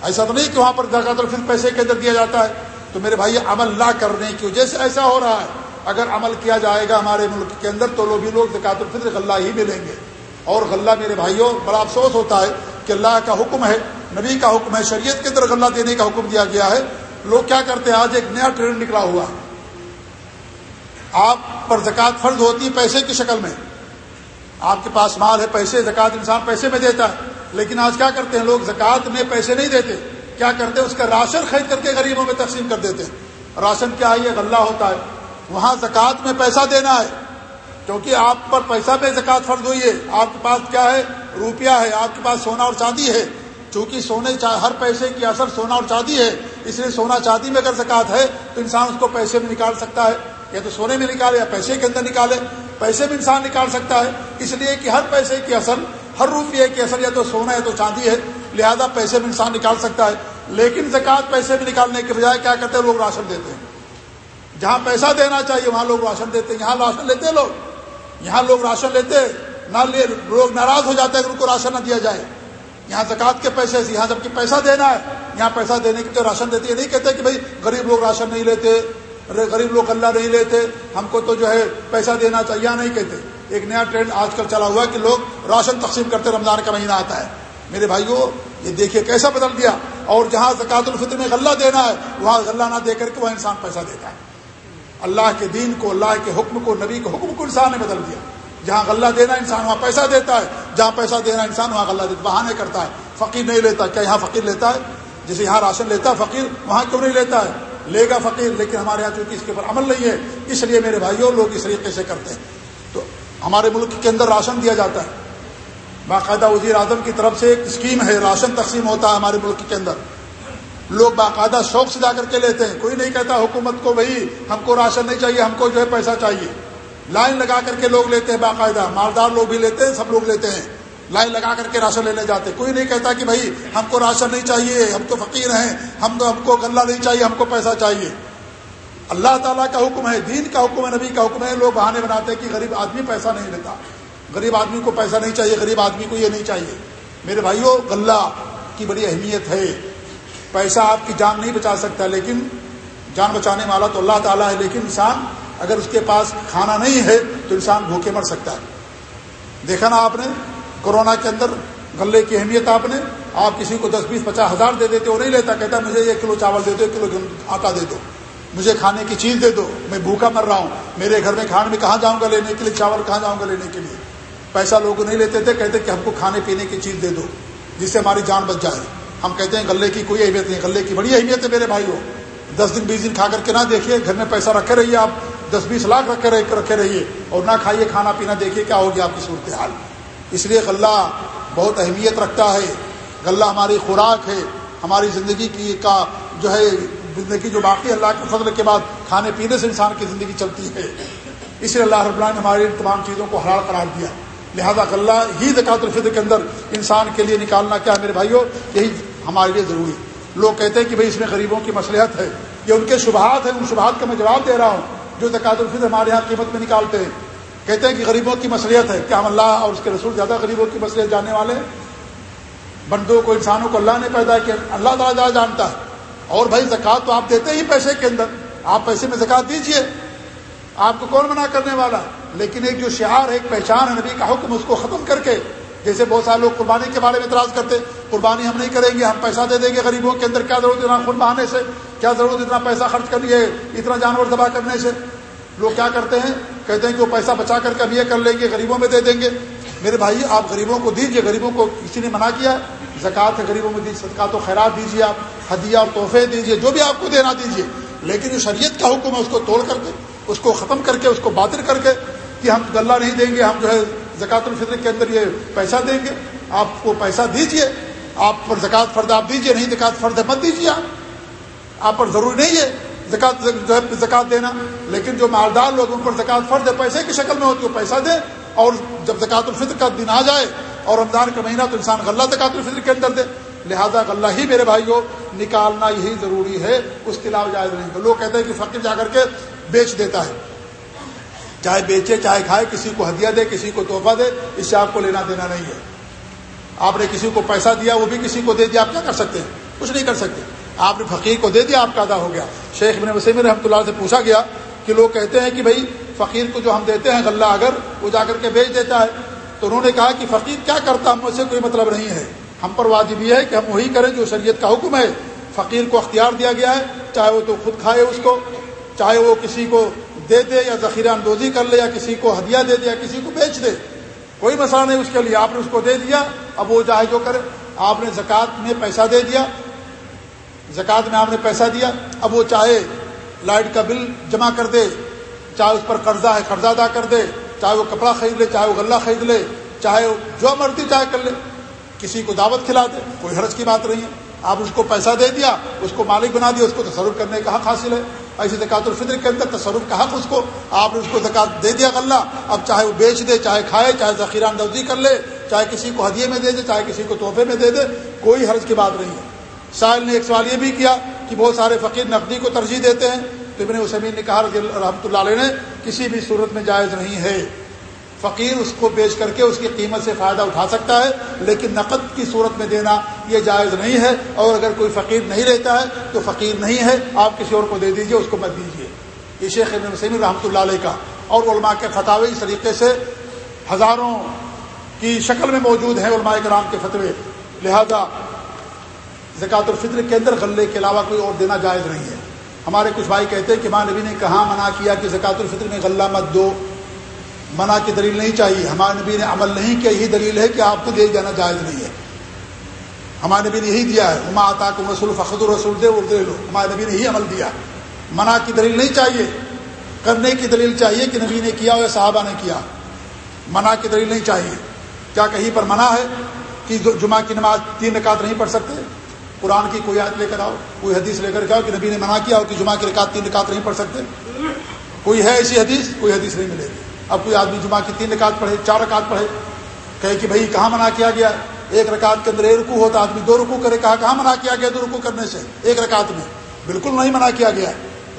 ایسا تو نہیں کہ وہاں پر زکات الفطر پیسے کے اندر دیا جاتا ہے۔ تو میرے بھائی عمل نہ کرنے کی وجہ سے ایسا ہو رہا ہے۔ اگر عمل کیا جائے گا ہمارے ملک کے اندر، تو لوگ بھی لوگ زکات الفطر غلہ ہی ملیں گے۔ اور غلہ میرے بھائیوں، بڑا افسوس ہوتا ہے کہ اللہ کا حکم ہے، نبی کا حکم ہے، شریعت کے اندر غلہ دینے کا حکم دیا گیا ہے۔ لوگ کیا کرتے ہیں؟ آج ایک نیا ٹرینڈ نکلا ہوا۔ ہے آپ پر زکوٰۃ فرض ہوتی ہے پیسے کی شکل میں۔ آپ کے پاس مال ہے، پیسے زکوٰۃ انسان پیسے میں دیتا ہے۔ لیکن آج کیا کرتے ہیں؟ لوگ زکوٰۃ میں پیسے نہیں دیتے۔ کیا کرتے ہیں؟ اس کا راشن خرید کر کے غریبوں میں تقسیم کر دیتے ہیں۔ راشن کیا ہے؟ یہ غلہ ہوتا ہے۔ وہاں زکوٰۃ میں پیسہ دینا ہے۔ کیونکہ آپ پر پیسہ پہ زکوٰۃ فرض ہوئی ہے۔ آپ کے پاس کیا ہے؟ روپیہ ہے۔ آپ کے پاس سونا اور چاندی ہے۔ چونکہ سونے ہر پیسے کی اثر سونا اور چاندی ہے۔ اس لیے سونا چاندی میں اگر زکوٰۃ ہے تو انسان اس کو پیسے میں نکال سکتا ہے۔ یا تو سونے میں نکالے یا پیسے کے اندر نکالے۔ پیسے میں انسان نکال سکتا ہے۔ اس لیے کہ ہر پیسے کی اصل ہر روپیے کی اصل یا تو سونا ہے تو چاندی ہے۔ لہذا پیسے میں انسان نکال سکتا ہے۔ لیکن زکوٰۃ پیسے میں نکالنے کے بجائے کیا کرتے ہیں؟ لوگ راشن دیتے ہیں۔ جہاں پیسہ دینا چاہیے، وہاں لوگ راشن دیتے یہاں راشن لیتے ہیں لوگ۔ یہاں لوگ راشن لیتے، نہ لے، لوگ ناراض ہو جاتے ہیں ان کو راشن نہ دیا جائے۔ یہاں زکوٰۃ کے پیسے سے یہاں جبکہ پیسہ دینا ہے، یہاں پیسہ دینے کے تو راشن دیتے نہیں کہتے کہ بھائی غریب لوگ راشن نہیں لیتے غریب لوگ اللہ نہیں لیتے، ہم کو تو جو ہے پیسہ دینا چاہیے نہیں کہتے۔ ایک نیا ٹرینڈ آج کل چلا ہوا ہے کہ لوگ راشن تقسیم کرتے رمضان کا مہینہ آتا ہے۔ میرے بھائیوں یہ دیکھیے کیسا بدل دیا اور جہاں زکوٰۃ الفطر میں غلہ دینا ہے، وہاں غلہ نہ دے کر کے وہ انسان پیسہ دیتا ہے۔ اللہ کے دین کو، اللہ کے حکم کو، نبی کے حکم کو انسان نے بدل دیا۔ جہاں غلہ دینا انسان، وہاں پیسہ دیتا ہے۔ جہاں پیسہ دینا انسان، وہاں غلہ دیتا بہانے کرتا ہے۔ فقیر نہیں لیتا، کیا یہاں فقیر لیتا ہے؟ جیسے یہاں راشن لیتا ہے فقیر، وہاں کیوں نہیں لیتا ہے؟ لے گا فقیر، لیکن ہمارے یہاں چونکہ اس کے اوپر عمل نہیں ہے، اس لیے میرے بھائیوں لوگ اس طریقے سے کرتے ہیں۔ تو ہمارے ملک کے اندر راشن دیا جاتا ہے۔ باقاعدہ وزیر اعظم کی طرف سے ایک اسکیم ہے، راشن تقسیم ہوتا ہے ہمارے ملک کے اندر۔ لوگ باقاعدہ شوق سے جا کر کے لیتے ہیں۔ کوئی نہیں کہتا حکومت کو بھائی ہم کو راشن نہیں چاہیے، ہم کو جو ہے پیسہ چاہیے۔ لائن لگا کر کے لوگ لیتے ہیں باقاعدہ، مالدار لوگ بھی لیتے ہیں، سب لوگ لیتے ہیں۔ لائن لگا کر کے راشن لینے جاتے کوئی نہیں کہتا کہ بھائی ہم کو راشن نہیں چاہیے، ہم تو فقیر ہیں، ہم تو ہم کو غلہ نہیں چاہیے، ہم کو پیسہ چاہیے۔ اللہ تعالیٰ کا حکم ہے، دین کا حکم ہے، نبی کا حکم ہے۔ لوگ بہانے بناتے ہیں کہ غریب آدمی پیسہ نہیں لیتا۔ غریب آدمی کو پیسہ نہیں چاہیے، غریب آدمی کو یہ نہیں چاہیے۔ میرے بھائیوں غلہ کی بڑی اہمیت ہے۔ پیسہ آپ کی جان نہیں بچا سکتا، لیکن جان بچانے والا تو اللہ تعالیٰ ہے، لیکن انسان اگر اس کے پاس کھانا نہیں ہے تو انسان بھوکے مر سکتا ہے۔ دیکھا نا آپ نے کورونا کے اندر غلے کی اہمیت آپ نے، آپ کسی کو دس بیس پچاس ہزار دے دیتے، وہ نہیں لیتا، کہتا مجھے ایک کلو چاول دے دو، ایک کلو آٹا دے دو، مجھے کھانے کی چیز دے دو، میں بھوکا مر رہا ہوں، میرے گھر میں کھانے میں کہاں جاؤں گا لینے کے لیے، چاول کہاں جاؤں گا لینے کے لیے؟ پیسہ لوگ نہیں لیتے تھے، کہتے کہ ہم کو کھانے پینے کی چیز دے دو، جس سے ہماری جان بچ جائے۔ ہم کہتے ہیں غلے کی کوئی اہمیت نہیں، غلے کی بڑی اہمیت ہے میرے بھائی ہو دس دن بیس دن کھا کر کے نہ دیکھیے، گھر میں پیسہ رکھے رہیے آپ۔ دس بیس لاکھ رکھے رکھے رہیے۔ اور نہ کھائیے، کھانا پینا دیکھیے کیا ہوگی آپ کی صورت حال اس لیے غلہ بہت اہمیت رکھتا ہے۔ غلہ ہماری خوراک ہے، ہماری زندگی کی کا جو ہے، زندگی جو باقی اللہ کے فضل کے بعد کھانے پینے سے انسان کی زندگی چلتی ہے۔ اس لیے اللہ رب اللہ نے ہماری تمام چیزوں کو حلال قرار دیا۔ لہذا غلہ ہی زکات الفطر کے اندر انسان کے لیے نکالنا کیا میرے بھائیوں یہی ہمارے لیے ضروری لوگ کہتے ہیں کہ بھائی اس میں غریبوں کی مصلحت ہے۔ یہ ان کے شبہات ہیں، ان شبہات کا میں جواب دے رہا ہوں جو زکات الفطر ہمارے یہاں قیمت میں نکالتے ہیں۔ کہتے ہیں کہ غریبوں کی مصلیت ہے۔ کیا ہم اللہ اور اس کے رسول زیادہ غریبوں کی مصلیت جاننے والے بندوں کو، انسانوں کو اللہ نے پیدا کیا۔ اللہ تعالیٰ زیادہ جانتا ہے۔ اور بھائی زکوٰۃ تو آپ دیتے ہی پیسے کے اندر۔ آپ پیسے میں زکوٰۃ دیجیے۔ آپ کو کون منع کرنے والا لیکن ایک جو شعار ہے ایک پہچان ہے نبی کا حکم، اس کو ختم کر کے، جیسے بہت سارے لوگ قربانی کے بارے میں اعتراض کرتے، قربانی ہم نہیں کریں گے، ہم پیسہ دے دیں گے غریبوں کے اندر، کیا ضرورت اتنا خون بہانے سے؟ کیا ضرورت اتنا پیسہ خرچ کر لیے اتنا جانور دبا کرنے سے؟ لوگ کیا کرتے ہیں؟ کہتے ہیں کہ وہ پیسہ بچا کر کے اب یہ کر لیں گے، غریبوں میں دے دیں گے۔ میرے بھائی، آپ غریبوں کو دیجیے غریبوں کو کسی نے منع کیا، زکوٰۃ ہے غریبوں میں دیجیے صدقات و خیرات دیجیے آپ، ہدیہ اور تحفے دیجیے جو بھی آپ کو دینا دیجیے لیکن جو شریعت کا حکم ہے، اس کو توڑ کر کے، اس کو ختم کر کے، اس کو باطل کر کے کہ ہم غلہ نہیں دیں گے، ہم جو ہے زکوٰۃ الفطر کے اندر یہ پیسہ دیں گے۔ آپ کو پیسہ دیجیے آپ پر زکوٰۃ فرد آپ دیجیے نہیں زکوٰۃ فرد مت دیجیے آپ۔ آپ پر ضروری نہیں ہے زکات جو ہے زکوٰۃ دینا، لیکن جو مالدار لوگ ان پر زکوٰۃ فرد ہے، پیسے کی شکل میں ہوتی ہے پیسہ دے اور جب زکوٰۃ الفطر کا دن آ جائے اور رمضان کا مہینہ، تو انسان غلہ زکات الفطر کے اندر دے۔ لہذا غلہ ہی میرے بھائی کو نکالنا یہی ضروری ہے۔ اس کے علاوہ جائز نہیں۔ لوگ کہتے ہیں کہ فقیر جا کر کے بیچ دیتا ہے۔ چاہے بیچے، چاہے کھائے، کسی کو ہدیہ دے، کسی کو تحفہ دے، اس سے آپ کو لینا دینا نہیں ہے۔ آپ نے کسی کو پیسہ دیا، وہ بھی کسی کو دے دیا، آپ کیا کر سکتے ہیں؟ کچھ نہیں کر سکتے۔ آپ نے فقیر کو دے دیا، آپ کا ادا ہو گیا۔ شیخ بن وسیم رحمۃ اللہ سے پوچھا گیا کہ لوگ کہتے ہیں کہ بھائی، فقیر کو جو ہم دیتے ہیں، غلہ اگر، وہ جا کر کے بیچ دیتا ہے۔ تو انہوں نے کہا کہ فقیر کیا کرتا، ہم سے کوئی مطلب نہیں ہے۔ ہم پر واجب یہ ہے کہ ہم وہی کریں جو شریعت کا حکم ہے۔ فقیر کو اختیار دیا گیا ہے، چاہے وہ تو خود کھائے اس کو، چاہے وہ کسی کو دے دے یا ذخیرہ اندوزی کر لے یا کسی کو ہدیہ دے دے یا کسی کو بیچ دے، کوئی مسئلہ نہیں، اس کے لیے آپ نے اس کو دے دیا، اب وہ چاہے جو کرے آپ نے زکوٰۃ میں پیسہ دے دیا، زکوٰۃ میں آپ نے پیسہ دیا، اب وہ چاہے لائٹ کا بل جمع کر دے، چاہے اس پر قرضہ ہے قرضہ ادا کر دے، چاہے وہ کپڑا خرید لے، چاہے وہ غلہ خرید لے، چاہے جو مرضی چاہے کر لے، کسی کو دعوت کھلا دے، کوئی حرض کی بات نہیں ہے۔ آپ اس کو پیسہ دے دیا، اس کو مالک بنا دیا، اس کو تصرف کرنے کا حق حاصل ہے۔ ایسے زکات الفطر کے اندر تصرف کا حق اس کو، آپ نے اس کو زکات دے دیا غلہ اب چاہے وہ بیچ دے، چاہے کھائے، چاہے ذخیرہ اندوزی کر لے، چاہے کسی کو ہدیے میں دے دے، چاہے کسی کو تحفے میں دے دے، کوئی حرض کی بات نہیں ہے۔ ساحل نے ایک سوال یہ بھی کیا کہ بہت سارے فقیر نقدی کو ترجیح دیتے ہیں۔ تو ابن وسمین نے کہا رحمۃ اللہ علیہ نے، کسی بھی صورت میں جائز نہیں ہے۔ فقیر اس کو بیچ کر کے اس کی قیمت سے فائدہ اٹھا سکتا ہے، لیکن نقد کی صورت میں دینا یہ جائز نہیں ہے اور اگر کوئی فقیر نہیں رہتا ہے تو فقیر نہیں ہے آپ کسی اور کو دے دیجیے، اس کو مت دیجیے یہ شیخ ابن وسیم رحمۃ اللہ علیہ کا۔ اور علماء کے فتح اس طریقے سے ہزاروں کی شکل میں موجود ہیں علماء کرام کے فتوے۔ لہذا زکوٰۃ الفطر کے اندر غلے کے علاوہ کوئی اور دینا جائز نہیں ہے۔ ہمارے کچھ بھائی کہتے ہیں کہ ماں نبی نے کہاں منع کیا کہ زکوٰۃ الفطر میں غلہ مت دو۔ منع کی دلیل نہیں چاہیے۔ ہمارے نبی نے عمل نہیں کیا، یہی دلیل ہے کہ آپ کو دے جانا جائز نہیں ہے۔ ہمارے نبی نے یہی دیا ہے عما آتا کو رسول فخد الرسول دے دے لو۔ ہمارے نبی نے یہی عمل دیا۔ منع کی دلیل نہیں چاہیے، کرنے کی دلیل چاہیے کہ نبی نے کیا یا صحابہ نے کیا۔ منع کی دلیل نہیں چاہیے۔ کیا کہیں پر منع ہے کہ جمعہ کی نماز تین رکعت نہیں پڑھ سکتے؟ قرآن کی کوئی آیت لے کر آؤ، کوئی حدیث لے کر کے آؤ کہ نبی نے منع کیا کہ جمعہ کی رکعت تین رکعت نہیں پڑھ سکتے؟ کوئی ہے ایسی حدیث؟ کوئی حدیث نہیں ملے۔ گی اب کوئی آدمی جمعہ کی تین رکعت پڑھے، چار رکعت پڑھے، کہے کہ بھائی کہاں منع کیا گیا ایک رکعت کے اندر ایک رکو ہوتا، آدمی دو رکو کرے، کہا کہاں منع کیا گیا دو رکو کرنے سے۔ ایک رکعت میں۔ بالکل نہیں منع کیا گیا۔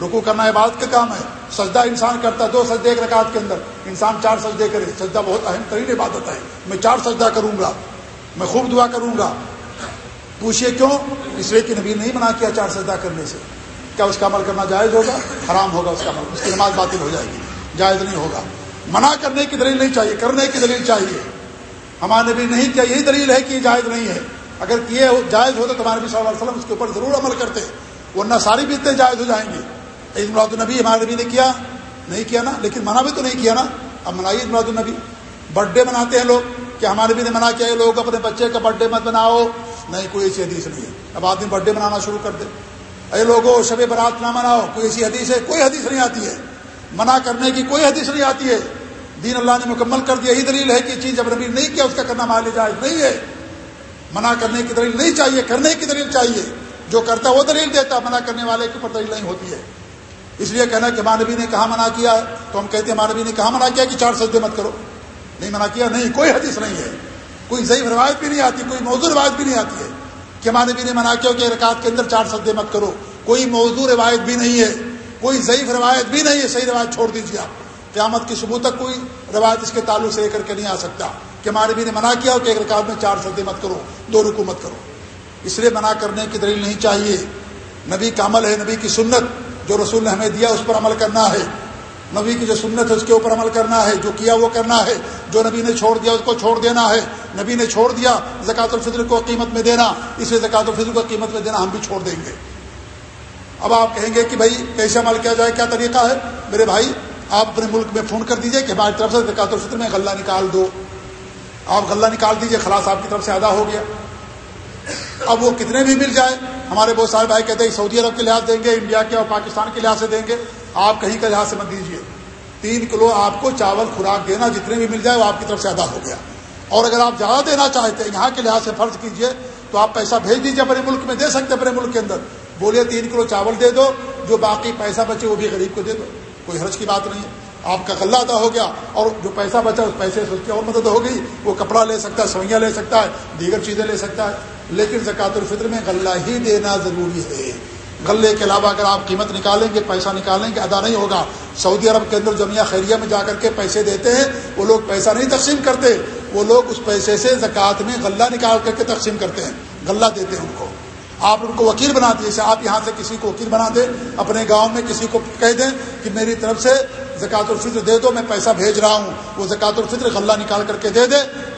رکو کرنا عبادت کا کام ہے۔ سجدہ انسان کرتا ہے دو سجدے ایک رکعت کے اندر۔ انسان چار سجدے کرے۔ سجدہ بہت اہم ترین عبادت ہے۔ میں چار سجدہ کروں گا۔ میں خوب دعا کروں گا۔ پوچھئے کیوں؟ اس لیے کہ نبی نہیں منع کیا چار سجدہ کرنے سے۔ کیا اس کا عمل کرنا جائز ہوگا؟ حرام ہوگا اس کا عمل۔ اس کی نماز باطل ہو جائے گی۔ جائز نہیں ہوگا۔ منع کرنے کی دلیل نہیں چاہیے، کرنے کی دلیل چاہیے۔ ہمارے نبی نہیں کیا، یہی دلیل ہے کہ یہ جائز نہیں ہے۔ اگر کیے جائز ہو تو تمہارے نبی صلی اللہ علیہ وسلم اس کے اوپر ضرور عمل کرتے، ورنہ ساری بیتیں جائز ہو جائیں گے۔ عید مراد النبی ہمارے نبی نے کیا؟ نہیں کیا نا، لیکن منع بھی تو نہیں کیا نا۔ اب منائیے عید مراد النبی۔ برتھ ڈے مناتے ہیں لوگ۔ کہ ہمارے نبی نے منع کیا لوگ اپنے بچے کا برتھ ڈے مت بناؤ نہیں، کوئی ایسی حدیث نہیں ہے۔ اب آدمی برتھ ڈے منانا شروع کر دے۔ اے لوگوں، شب برات نہ مناؤ۔ کوئی ایسی حدیث ہے؟ کوئی حدیث نہیں آتی ہے۔ منع کرنے کی کوئی حدیث نہیں آتی ہے۔ دین اللہ نے مکمل کر دیا، یہی دلیل ہے کہ چیز جب نبی نہیں کیا، اس کا کرنا مان جائز نہیں ہے۔ منع کرنے کی دلیل نہیں چاہیے، کرنے کی دلیل چاہیے۔ جو کرتا ہے وہ دلیل دیتا منع کرنے والے کے اوپر دلیل نہیں ہوتی ہے۔ اس لیے کہنا کہ مانوی نے کہاں منع کیا ہے تو ہم کہتے ہیں مانوی نے کہاں منع کیا کہ چار سجدے مت کرو۔ نہیں منع کیا، نہیں، کوئی حدیث نہیں ہے۔ کوئی ضعیف روایت بھی نہیں آتی، کوئی موضوع روایت بھی نہیں آتی ہے کہ مانوی نے منع کیا کہ رکعت کے اندر چار سجدے مت کرو۔ کوئی موضوع روایت بھی نہیں ہے، کوئی ضعیف روایت بھی نہیں ہے، صحیح روایت چھوڑ دیجیے آپ۔ قیامت کی صبح تک کوئی روایت اس کے تعلق سے لے کر کے نہیں آ سکتا کہ ہمارے بھی نے منع کیا ہو کہ ایک رکعت میں چار سردے مت کرو، دو رکو مت کرو۔ اس لیے منع کرنے کی دلیل نہیں چاہیے۔ نبی کا عمل ہے، نبی کی سنت جو رسول نے ہمیں دیا، اس پر عمل کرنا ہے۔ نبی کی جو سنت ہے، اس کے اوپر عمل کرنا ہے۔ جو کیا وہ کرنا ہے۔ جو نبی نے چھوڑ دیا، اس کو چھوڑ دینا ہے۔ نبی نے چھوڑ دیا، زکوٰۃ الفطر کو قیمت میں دینا۔ اسے زکوٰۃ الفطر کو قیمت میں دینا ہم بھی چھوڑ دیں گے۔ اب آپ کہیں گے کہ بھائی کیسے عمل کیا جائے، کیا طریقہ ہے؟ میرے بھائی آپ اپنے ملک میں فون کر دیجیے کہ ہماری طرف سے زکوٰۃ الفطر میں غلہ نکال دو۔ آپ غلہ نکال دیجیے، خلاص آپ کی طرف سے ادا ہو گیا۔ اب وہ کتنے بھی مل جائے، ہمارے بہت سارے بھائی کہتے ہیں سعودی عرب کے لحاظ دیں گے، انڈیا کے اور پاکستان کے لحاظ سے دیں گے۔ آپ کہیں کا لحاظ سے مت دیجیے تین کلو آپ کو چاول، خوراک دینا جتنے بھی مل جائے، وہ آپ کی طرف سے ادا ہو گیا۔ اور اگر آپ زیادہ دینا چاہتے ہیں، یہاں کے لحاظ سے فرض کیجیے، تو آپ پیسہ بھیج دیجیے اپنے ملک میں، دے سکتے اپنے ملک کے اندر۔ بولے تین کلو چاول دے دو، جو باقی پیسہ بچے وہ بھی غریب کو دے دو۔ کوئی حرج کی بات نہیں ہے۔ آپ کا غلہ ادا ہو گیا اور جو پیسہ بچا، اس پیسے سے اس کی اور مدد ہو گئی۔ وہ کپڑا لے سکتا ہے، سوئیاں لے سکتا ہے، دیگر چیزیں لے سکتا ہے۔ لیکن زکوٰۃ الفطر میں غلہ ہی دینا ضروری ہے۔ غلے کے علاوہ اگر آپ قیمت نکالیں گے، پیسہ نکالیں گے، ادا نہیں ہوگا۔ سعودی عرب کے اندر جمعہ خیریہ میں جا کر کے پیسے دیتے ہیں، وہ لوگ پیسہ نہیں تقسیم کرتے۔ وہ لوگ اس پیسے سے زکوٰۃ میں غلہ نکال کر کے تقسیم کرتے ہیں۔ غلہ دیتے ہیں ان کو۔ آپ ان کو وکیل بنا دیے جیسے آپ یہاں سے کسی کو وکیل بنا دیں، اپنے گاؤں میں کسی کو کہہ دیں کہ میری طرف سے زکوٰۃ الفطر دے دو، میں پیسہ بھیج رہا ہوں، وہ زکوٰۃ الفطر غلہ نکال کر کے دے دے،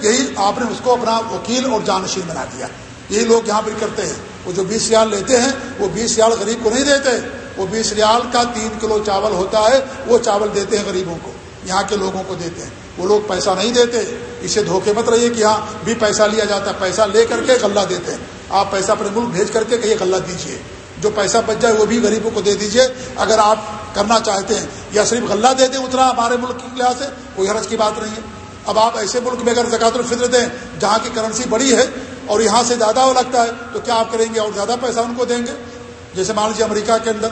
یہی آپ نے اس کو اپنا وکیل اور جانشین بنا دیا۔ یہی لوگ یہاں پر کرتے ہیں۔ وہ جو بیس ریال لیتے ہیں، وہ بیس ریال غریب کو نہیں دیتے۔ وہ بیس ریال کا تین کلو چاول ہوتا ہے، وہ چاول دیتے ہیں غریبوں کو، یہاں کے لوگوں کو دیتے ہیں۔ وہ لوگ پیسہ نہیں دیتے، اسے دھوکے مت رہیے کہ یہاں بھی پیسہ لیا جاتا ہے، پیسہ لے کر کے غلہ دیتے ہیں۔ آپ پیسہ اپنے ملک بھیج کر کے کہیے غلہ دیجیے جو پیسہ بچ جائے وہ بھی غریبوں کو دے دیجیے اگر آپ کرنا چاہتے ہیں یا صرف غلہ دے دیں اتنا ہمارے ملک کے لحاظ سے کوئی حرج کی بات نہیں ہے۔ اب آپ ایسے ملک میں اگر زکات الفطر دیں جہاں کی کرنسی بڑی ہے اور یہاں سے زیادہ وہ لگتا ہے تو کیا آپ کریں گے اور زیادہ پیسہ ان کو دیں گے؟ جیسے مان لیجیے امریکہ کے اندر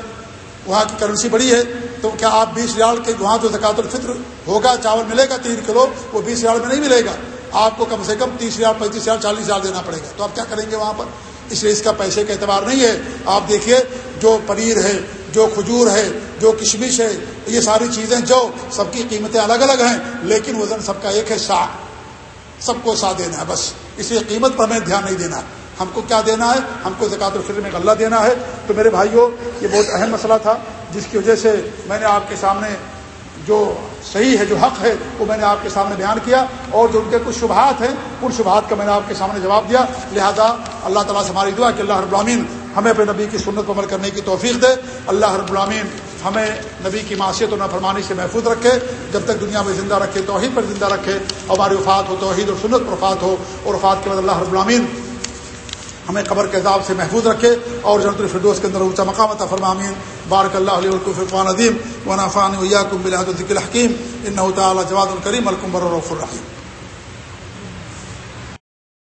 وہاں کی کرنسی بڑی ہے تو کیا آپ بیس ریال کے وہاں جو زکات الفطر ہوگا، چاول ملے گا تین کلو، وہ بیس ریال میں نہیں ملے گا۔ آپ کو کم سے کم تیس ریال پینتیس ریال چالیس ریال دینا پڑے گا۔ تو آپ کیا کریں گے وہاں پر؟ اس لیے اس کا پیسے کا اعتبار نہیں ہے۔ آپ دیکھیے، جو پنیر ہے، جو کھجور ہے، جو کشمش ہے، یہ ساری چیزیں جو سب کی قیمتیں الگ الگ ہیں، لیکن وزن سب کا ایک ہے سا۔ سب کو سا دینا ہے، بس۔ اس لیے قیمت پر ہمیں دھیان نہیں دینا۔ ہم کو کیا دینا ہے؟ ہم کو زکوٰۃ الفطر میں غلہ دینا ہے۔ تو میرے بھائیوں، یہ بہت اہم مسئلہ تھا، جس کی وجہ سے میں نے آپ کے سامنے جو صحیح ہے، جو حق ہے، وہ میں نے آپ کے سامنے بیان کیا اور جو ان کے کچھ شبہات ہیں، ان شبہات کا میں نے آپ کے سامنے جواب دیا۔ لہذا اللہ تعالیٰ سے ہماری دعا کہ اللہ رب العامین ہمیں اپنے نبی کی سنت پر عمل کرنے کی توفیق دے۔ اللہ رب العامین ہمیں نبی کی معاشیت و نفرمانی سے محفوظ رکھے۔ جب تک دنیا میں زندہ رکھے، توحید پر زندہ رکھے۔ ہماری وفات ہو، توحید اور سنت پر وفات ہو اور وفات کے بعد اللہ رب العامین ہمیں قبر کے عذاب سے محفوظ رکھے اور جنت الفردوس کے اندر اونچا مقام عطا فرمامین بارک اللہ علیہ القفان عدیم و نافان ویا کم بلحد الذکل حکیم الرحیم۔